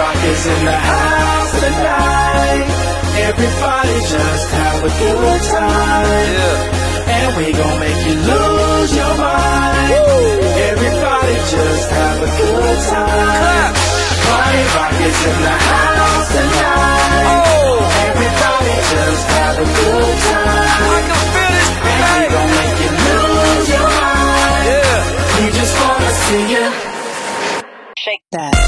Party rock is in the house tonight. Everybody just have a good time. Yeah. And we gon' make you lose your mind. Everybody just have a good time. Clap. Party rock is in the house tonight. Oh. Everybody just have a good time. I can feel this, And we gon' make you lose your mind. Yeah. We just wanna see you. Shake that.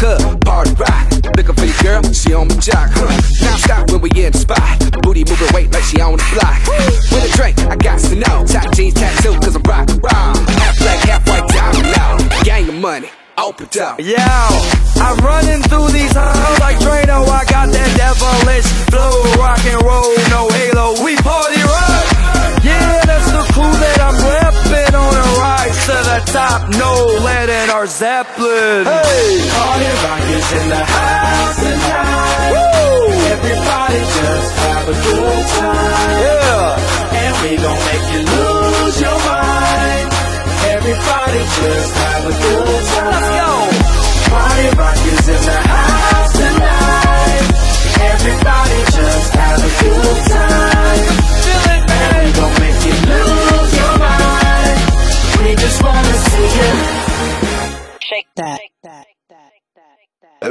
Club, party rock. Looking for your girl, she on my jock. Huh. Now stop when we in the spot. Booty moving weight like she on the block. With a drink, I got to know. Top jeans tattoo, cause I'm rock raw. Half black, half white diamond now. Gang of money, open up. Yo, I'm running through these halls like Drano. I got top. No lead in our Zeppelin. Hey, Party rock is in the house tonight. Everybody just have a good time.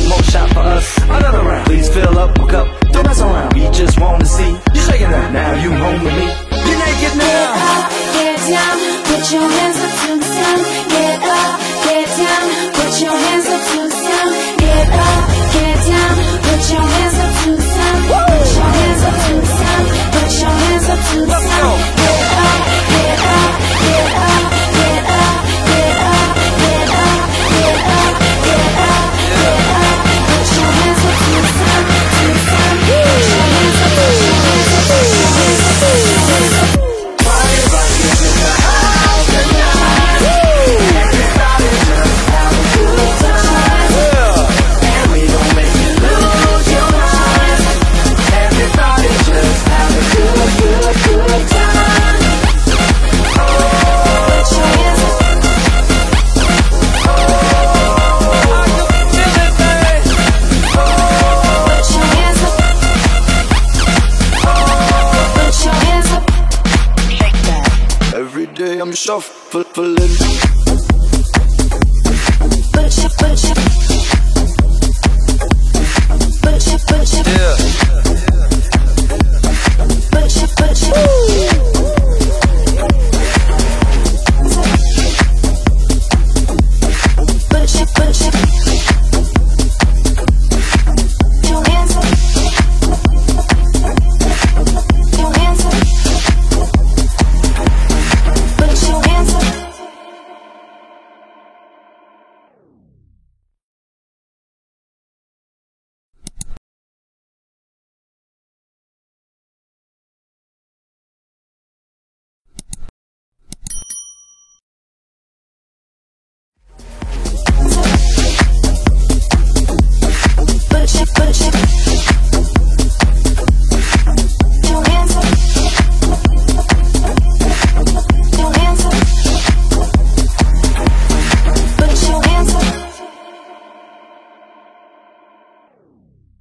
One more shot for us, another round. Please fill up a cup, don't mess around. We just wanna see you shaking that. Now you home with me. You naked shuffling.